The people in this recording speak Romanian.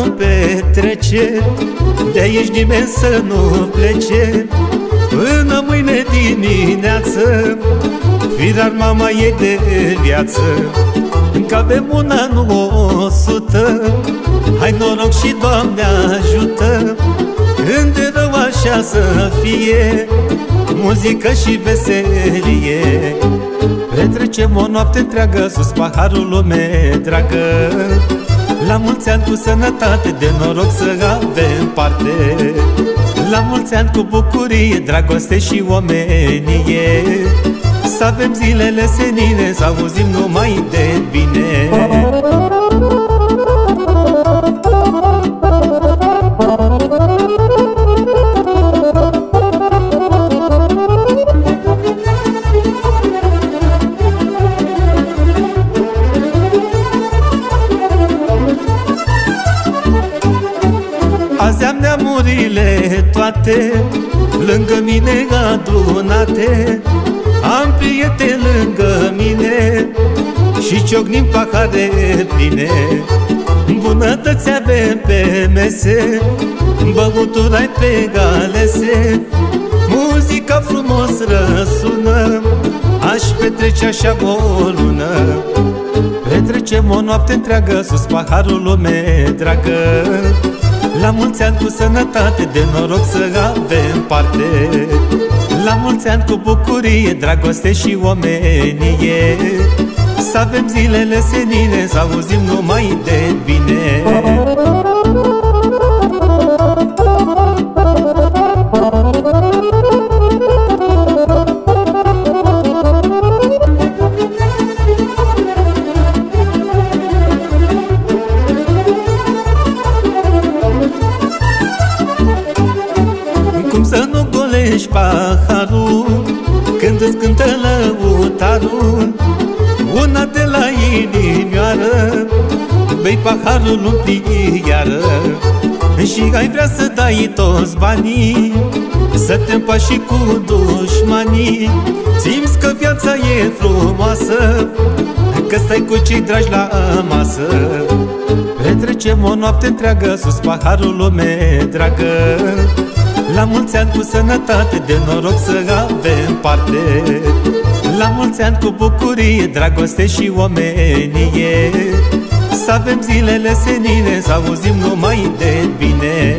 petrece De aici nimeni să nu plece. Până mâine dimineață Firar mama e de viață. Încă avem un an, o sută Hai noroc și Doamne ajută. Când de rău așa să fie Muzică și veselie. Petrecem o noapte întreagă Sus paharul lume dragă La mulți ani cu sănătate De noroc să avem parte. La mulți ani cu bucurie Dragoste și omenie. Să avem zilele senine Să auzim numai de bine neamurile toate Lângă mine adunate. Am prieteni lângă mine Și ciocnim pahare pline. Bunătăți avem pe mese Băutura pe galese. Muzica frumos răsună Aș petrece așa o lună. Petrecem o noapte întreagă Sus paharul lume dragă La mulți ani cu sănătate De noroc să avem parte. La mulți ani cu bucurie Dragoste și omenie. Să avem zilele senine Să auzim numai paharul Când îți cântă lăutarul Una de la inimioară Bei paharul umpli iară Și ai vrea să dai toți banii Să te împași cu dușmanii Simți că viața e frumoasă Că stai cu cei dragi la masă. Petrecem o noapte întreagă Sus paharul lume dragă La mulți ani cu sănătate De noroc să avem parte. La mulți ani cu bucurie Dragoste și omenie. Să avem zilele senine Să auzim numai de